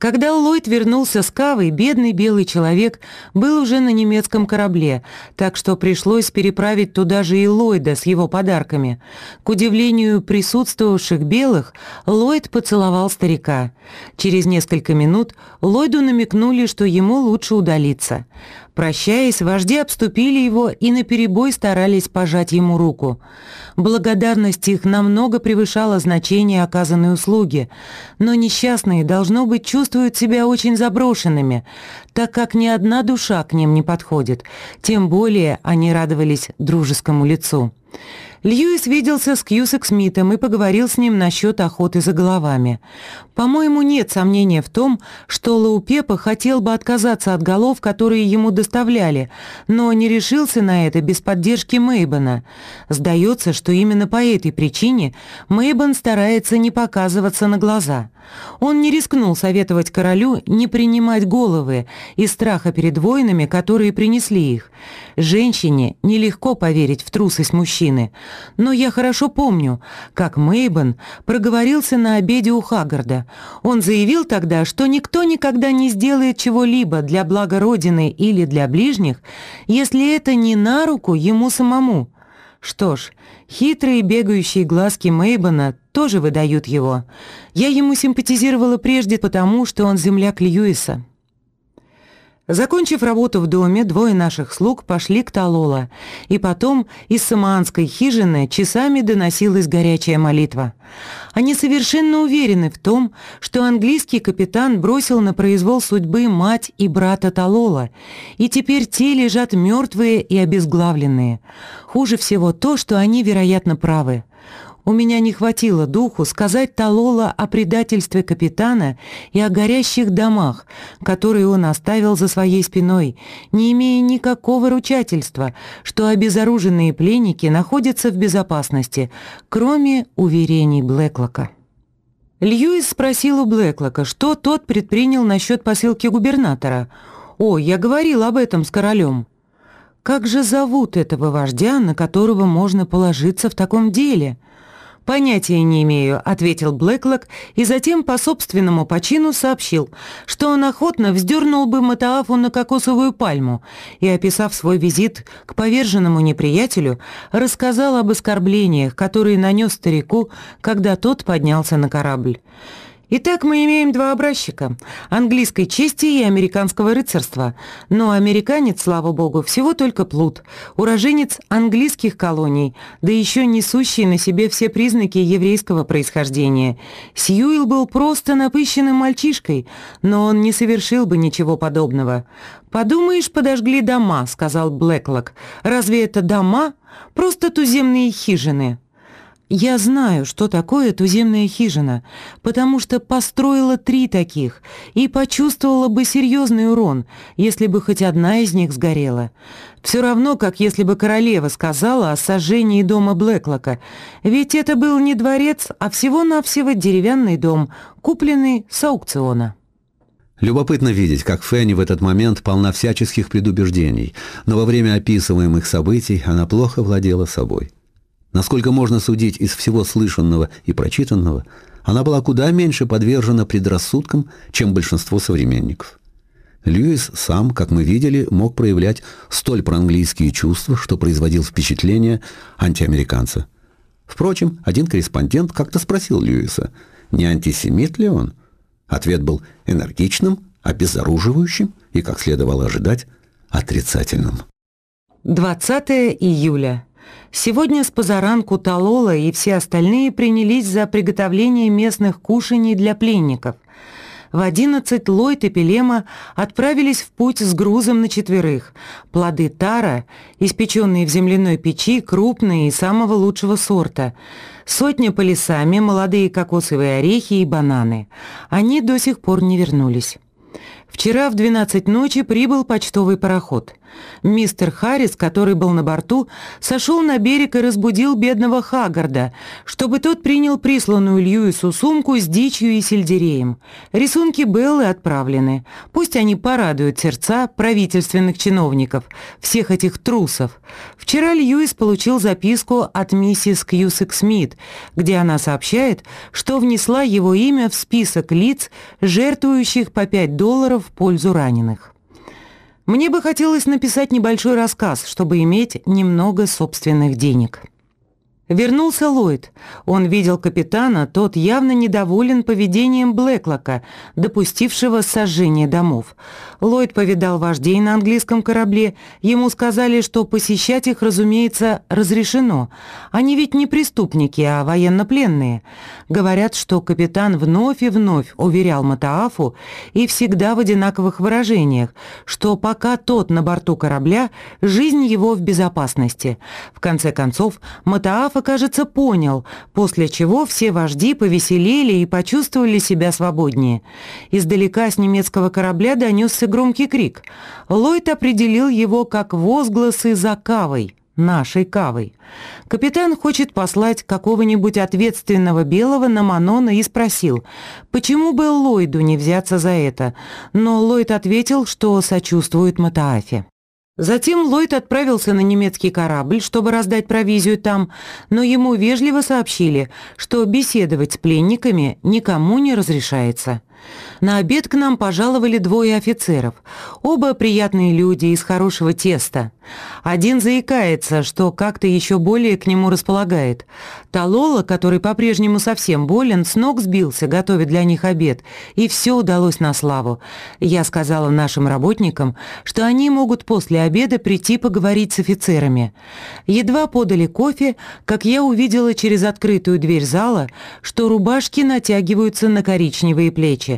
Когда Ллойд вернулся с Кавой, бедный белый человек был уже на немецком корабле, так что пришлось переправить туда же и Ллойда с его подарками. К удивлению присутствовавших белых, Ллойд поцеловал старика. Через несколько минут Ллойду намекнули, что ему лучше удалиться. Прощаясь, вожди обступили его и наперебой старались пожать ему руку. Благодарность их намного превышала значение оказанной услуги, но несчастные, должно быть, чувствуют себя очень заброшенными, так как ни одна душа к ним не подходит, тем более они радовались дружескому лицу. Льюис виделся с Кьюсек Смитом и поговорил с ним насчет охоты за головами. По-моему, нет сомнения в том, что Лаупепа хотел бы отказаться от голов, которые ему доставляли, но не решился на это без поддержки Мейбана. Сдается, что именно по этой причине Мейбан старается не показываться на глаза. Он не рискнул советовать королю не принимать головы из страха перед воинами, которые принесли их. Женщине нелегко поверить в трусость мужчины, но я хорошо помню, как Мейбан проговорился на обеде у Хаггарда. Он заявил тогда, что никто никогда не сделает чего-либо для блага Родины или для ближних, если это не на руку ему самому. Что ж, хитрые бегающие глазки Мейбана тоже выдают его. Я ему симпатизировала прежде потому, что он земляк Льюиса. Закончив работу в доме, двое наших слуг пошли к Талола, и потом из самоанской хижины часами доносилась горячая молитва. Они совершенно уверены в том, что английский капитан бросил на произвол судьбы мать и брата Талола, и теперь те лежат мертвые и обезглавленные. Хуже всего то, что они, вероятно, правы. У меня не хватило духу сказать Талола о предательстве капитана и о горящих домах, которые он оставил за своей спиной, не имея никакого ручательства, что обезоруженные пленники находятся в безопасности, кроме уверений Блэклока. Льюис спросил у Блэклока, что тот предпринял насчет посылки губернатора. «О, я говорил об этом с королем». «Как же зовут этого вождя, на которого можно положиться в таком деле?» «Понятия не имею», — ответил Блэклок и затем по собственному почину сообщил, что он охотно вздернул бы Матаафу на кокосовую пальму и, описав свой визит к поверженному неприятелю, рассказал об оскорблениях, которые нанес старику, когда тот поднялся на корабль. Итак, мы имеем два образчика – английской чести и американского рыцарства. Но американец, слава богу, всего только плут, уроженец английских колоний, да еще несущий на себе все признаки еврейского происхождения. Сьюил был просто напыщенным мальчишкой, но он не совершил бы ничего подобного. «Подумаешь, подожгли дома», – сказал Блэклок. «Разве это дома? Просто туземные хижины». Я знаю, что такое туземная хижина, потому что построила три таких и почувствовала бы серьезный урон, если бы хоть одна из них сгорела. Все равно, как если бы королева сказала о сожжении дома Блэклока, ведь это был не дворец, а всего-навсего деревянный дом, купленный с аукциона. Любопытно видеть, как Фенни в этот момент полна всяческих предубеждений, но во время описываемых событий она плохо владела собой. Насколько можно судить из всего слышанного и прочитанного, она была куда меньше подвержена предрассудкам, чем большинство современников. Льюис сам, как мы видели, мог проявлять столь проанглийские чувства, что производил впечатление антиамериканца. Впрочем, один корреспондент как-то спросил Льюиса, не антисемит ли он? Ответ был энергичным, обезоруживающим и, как следовало ожидать, отрицательным. 20 июля. Сегодня с позаранку Талола и все остальные принялись за приготовление местных кушаний для пленников. В одиннадцать Ллойд и Пелема отправились в путь с грузом на четверых. Плоды тара, испеченные в земляной печи, крупные и самого лучшего сорта. Сотня полисами, молодые кокосовые орехи и бананы. Они до сих пор не вернулись. Вчера в 12 ночи прибыл почтовый пароход. Мистер Харрис, который был на борту, сошел на берег и разбудил бедного Хаггарда, чтобы тот принял присланную Льюису сумку с дичью и сельдереем. Рисунки Беллы отправлены. Пусть они порадуют сердца правительственных чиновников, всех этих трусов. Вчера Льюис получил записку от миссис Кьюсек Смит, где она сообщает, что внесла его имя в список лиц, жертвующих по 5 долларов в пользу раненых. Мне бы хотелось написать небольшой рассказ, чтобы иметь немного собственных денег. Вернулся Ллойд. Он видел капитана, тот явно недоволен поведением Блэклока, допустившего сожжение домов. Ллойд повидал вождей на английском корабле. Ему сказали, что посещать их, разумеется, разрешено. Они ведь не преступники, а военнопленные. Говорят, что капитан вновь и вновь уверял Матаафу, и всегда в одинаковых выражениях, что пока тот на борту корабля, жизнь его в безопасности. В конце концов, Матаафа Папа, кажется, понял, после чего все вожди повеселели и почувствовали себя свободнее. Издалека с немецкого корабля донесся громкий крик. Ллойд определил его как возгласы за кавой нашей кавой. Капитан хочет послать какого-нибудь ответственного белого на Манона и спросил, почему бы Ллойду не взяться за это, но Ллойд ответил, что сочувствует Матаафе. Затем Ллойд отправился на немецкий корабль, чтобы раздать провизию там, но ему вежливо сообщили, что беседовать с пленниками никому не разрешается. На обед к нам пожаловали двое офицеров. Оба приятные люди из хорошего теста. Один заикается, что как-то еще более к нему располагает. Талола, который по-прежнему совсем болен, с ног сбился, готовя для них обед, и все удалось на славу. Я сказала нашим работникам, что они могут после обеда прийти поговорить с офицерами. Едва подали кофе, как я увидела через открытую дверь зала, что рубашки натягиваются на коричневые плечи.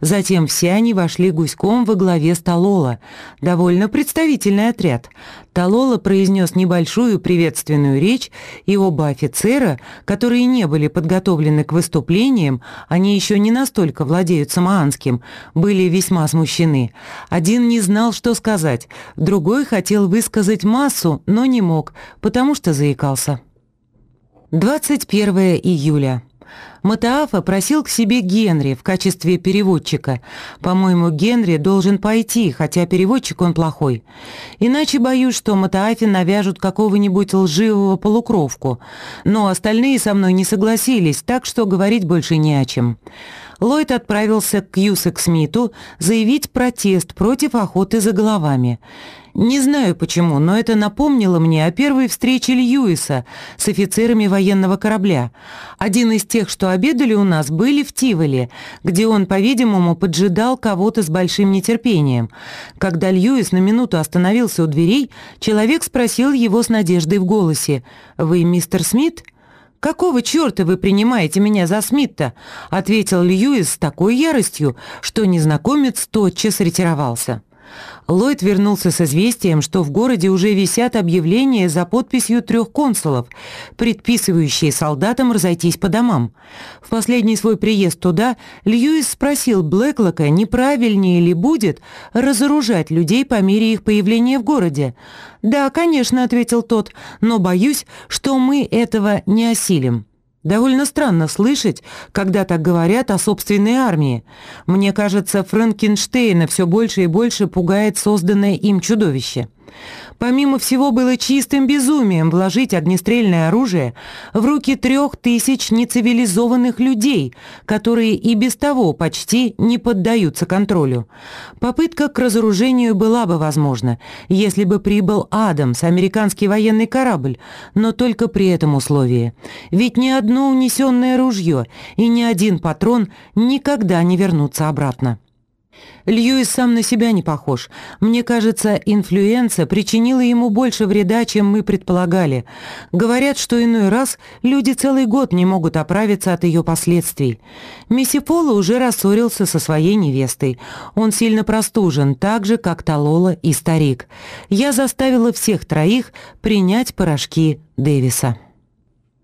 Затем все они вошли гуськом во главе Столола. Довольно представительный отряд. Талола произнес небольшую приветственную речь, и оба офицера, которые не были подготовлены к выступлениям, они еще не настолько владеют самоанским, были весьма смущены. Один не знал, что сказать, другой хотел высказать массу, но не мог, потому что заикался. 21 июля. Матаафа просил к себе Генри в качестве переводчика. По-моему, Генри должен пойти, хотя переводчик он плохой. Иначе боюсь, что Матаафе навяжут какого-нибудь лживого полукровку. Но остальные со мной не согласились, так что говорить больше не о чем. Ллойд отправился к Юсек Смиту заявить протест против охоты за головами. Не знаю почему, но это напомнило мне о первой встрече Льюиса с офицерами военного корабля. Один из тех, что обедали у нас, были в Тиволе, где он, по-видимому, поджидал кого-то с большим нетерпением. Когда Льюис на минуту остановился у дверей, человек спросил его с надеждой в голосе «Вы мистер Смит?» «Какого черта вы принимаете меня за Смитта?» — ответил Льюис с такой яростью, что незнакомец тотчас ретировался. Ллойд вернулся с известием, что в городе уже висят объявления за подписью трех консулов, предписывающие солдатам разойтись по домам. В последний свой приезд туда Льюис спросил Блэклока, неправильнее ли будет разоружать людей по мере их появления в городе. «Да, конечно», — ответил тот, — «но боюсь, что мы этого не осилим». Довольно странно слышать, когда так говорят о собственной армии. Мне кажется, Франкенштейна все больше и больше пугает созданное им чудовище. Помимо всего, было чистым безумием вложить огнестрельное оружие в руки трех тысяч нецивилизованных людей, которые и без того почти не поддаются контролю. Попытка к разоружению была бы возможна, если бы прибыл Адамс, американский военный корабль, но только при этом условии. Ведь ни одно унесенное ружье и ни один патрон никогда не вернутся обратно. Льюис сам на себя не похож. Мне кажется, инфлюенция причинила ему больше вреда, чем мы предполагали. Говорят, что иной раз люди целый год не могут оправиться от ее последствий. Мессипола уже рассорился со своей невестой. Он сильно простужен, так же, как Талола и старик. Я заставила всех троих принять порошки Дэвиса.